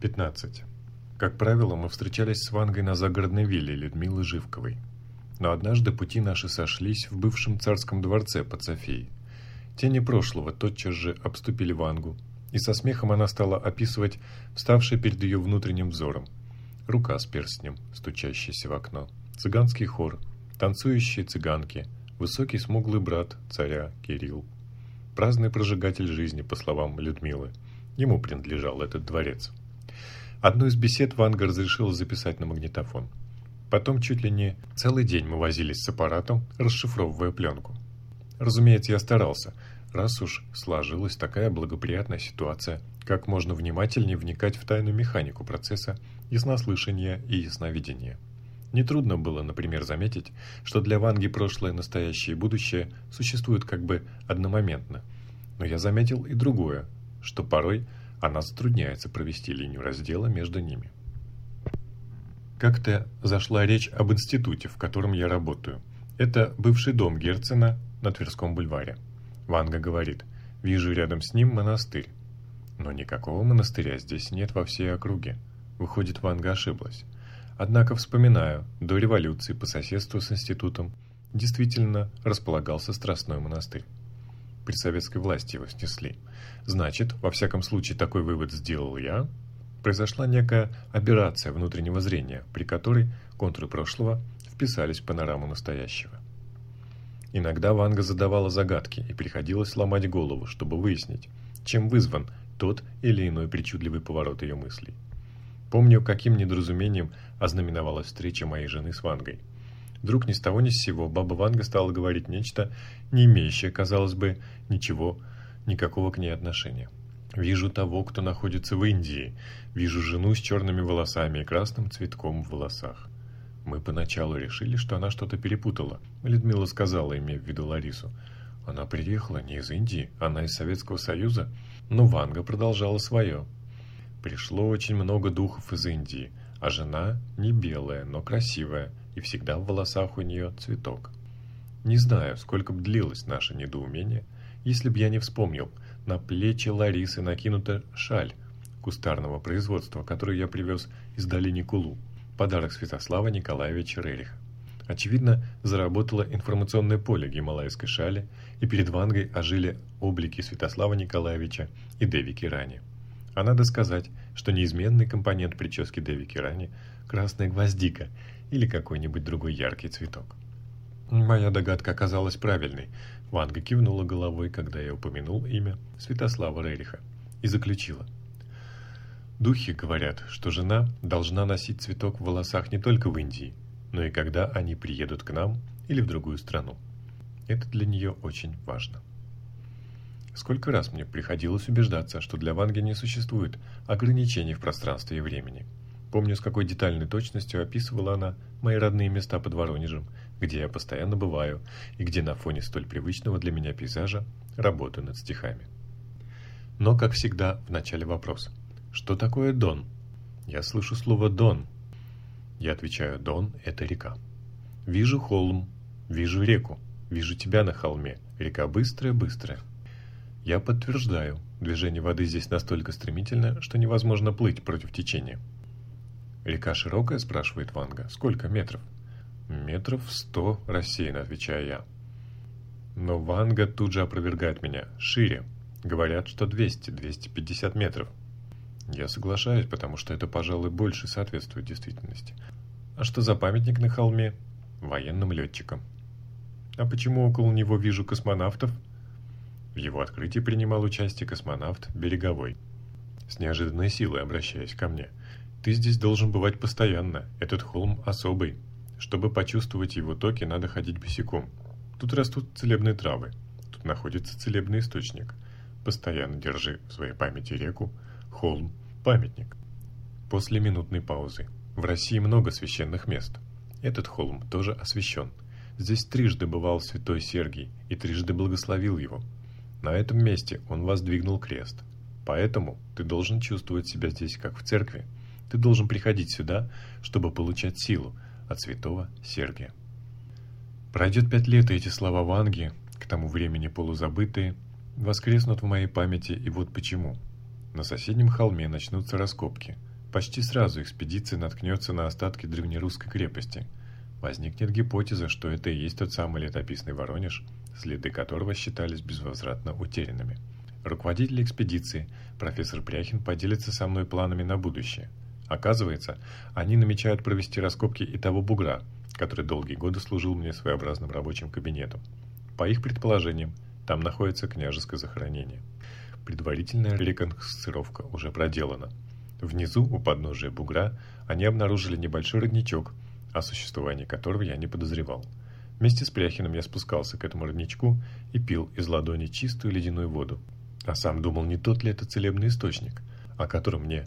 15. Как правило, мы встречались с Вангой на загородной вилле Людмилы Живковой. Но однажды пути наши сошлись в бывшем царском дворце под Софией. Тени прошлого тотчас же обступили Вангу, и со смехом она стала описывать вставший перед ее внутренним взором. Рука с перстнем, стучащаяся в окно, цыганский хор, танцующие цыганки, высокий смуглый брат царя Кирилл, праздный прожигатель жизни, по словам Людмилы. Ему принадлежал этот дворец. Одну из бесед Ванга разрешила записать на магнитофон. Потом чуть ли не целый день мы возились с аппаратом, расшифровывая пленку. Разумеется, я старался, раз уж сложилась такая благоприятная ситуация, как можно внимательнее вникать в тайную механику процесса яснослышания и ясновидения. Нетрудно было, например, заметить, что для Ванги прошлое, настоящее и будущее существуют как бы одномоментно. Но я заметил и другое, что порой – а она затрудняется провести линию раздела между ними. Как-то зашла речь об институте, в котором я работаю. Это бывший дом Герцена на Тверском бульваре. Ванга говорит, вижу рядом с ним монастырь. Но никакого монастыря здесь нет во всей округе. Выходит, Ванга ошиблась. Однако вспоминаю, до революции по соседству с институтом действительно располагался Страстной монастырь при советской власти его снесли. Значит, во всяком случае, такой вывод сделал я, произошла некая операция внутреннего зрения, при которой контуры прошлого вписались в панораму настоящего. Иногда Ванга задавала загадки, и приходилось ломать голову, чтобы выяснить, чем вызван тот или иной причудливый поворот ее мыслей. Помню, каким недоразумением ознаменовалась встреча моей жены с Вангой – Вдруг ни с того ни с сего баба Ванга стала говорить нечто, не имеющее, казалось бы, ничего, никакого к ней отношения. Вижу того, кто находится в Индии. Вижу жену с черными волосами и красным цветком в волосах. Мы поначалу решили, что она что-то перепутала. Людмила сказала, имея в виду Ларису. Она приехала не из Индии, она из Советского Союза. Но Ванга продолжала свое. Пришло очень много духов из Индии, а жена не белая, но красивая, и всегда в волосах у нее цветок. Не знаю, сколько бы длилось наше недоумение, если б я не вспомнил, на плечи Ларисы накинута шаль кустарного производства, которую я привез из долины Кулу, подарок Святослава Николаевича Рериха. Очевидно, заработало информационное поле гималайской шали, и перед Вангой ожили облики Святослава Николаевича и Деви Кирани. А надо сказать, что неизменный компонент прически Дэви Кирани – красная гвоздика или какой-нибудь другой яркий цветок. Моя догадка оказалась правильной. Ванга кивнула головой, когда я упомянул имя Святослава Рериха, и заключила. Духи говорят, что жена должна носить цветок в волосах не только в Индии, но и когда они приедут к нам или в другую страну. Это для нее очень важно. Сколько раз мне приходилось убеждаться, что для Ванги не существует ограничений в пространстве и времени. Помню, с какой детальной точностью описывала она мои родные места под Воронежем, где я постоянно бываю и где на фоне столь привычного для меня пейзажа работаю над стихами. Но, как всегда, в начале вопрос. Что такое Дон? Я слышу слово «Дон». Я отвечаю «Дон – это река». Вижу холм, вижу реку, вижу тебя на холме. Река быстрая-быстрая. Я подтверждаю, движение воды здесь настолько стремительное, что невозможно плыть против течения. Река широкая, спрашивает Ванга. Сколько метров? Метров сто, рассеянно отвечаю я. Но Ванга тут же опровергает меня. Шире. Говорят, что 200-250 метров. Я соглашаюсь, потому что это, пожалуй, больше соответствует действительности. А что за памятник на холме? Военным летчикам. А почему около него вижу космонавтов? В его открытии принимал участие космонавт Береговой. С неожиданной силой обращаясь ко мне. «Ты здесь должен бывать постоянно. Этот холм особый. Чтобы почувствовать его токи, надо ходить босиком. Тут растут целебные травы. Тут находится целебный источник. Постоянно держи в своей памяти реку, холм, памятник». После минутной паузы. В России много священных мест. Этот холм тоже освящен. Здесь трижды бывал святой Сергий и трижды благословил его. На этом месте он воздвигнул крест. Поэтому ты должен чувствовать себя здесь, как в церкви. Ты должен приходить сюда, чтобы получать силу от святого Сергия. Пройдет пять лет, и эти слова Ванги, к тому времени полузабытые, воскреснут в моей памяти, и вот почему. На соседнем холме начнутся раскопки. Почти сразу экспедиция наткнется на остатки древнерусской крепости. Возникнет гипотеза, что это и есть тот самый летописный Воронеж, следы которого считались безвозвратно утерянными. Руководитель экспедиции, профессор Пряхин, поделится со мной планами на будущее. Оказывается, они намечают провести раскопки и того бугра, который долгие годы служил мне своеобразным рабочим кабинетом. По их предположениям, там находится княжеское захоронение. Предварительная реконсцировка уже проделана. Внизу, у подножия бугра, они обнаружили небольшой родничок, о существовании которого я не подозревал – Вместе с Пряхиным я спускался к этому родничку и пил из ладони чистую ледяную воду. А сам думал, не тот ли это целебный источник, о котором мне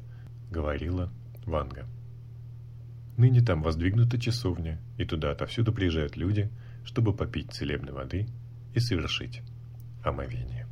говорила Ванга. Ныне там воздвигнута часовня, и туда отовсюду приезжают люди, чтобы попить целебной воды и совершить омовение.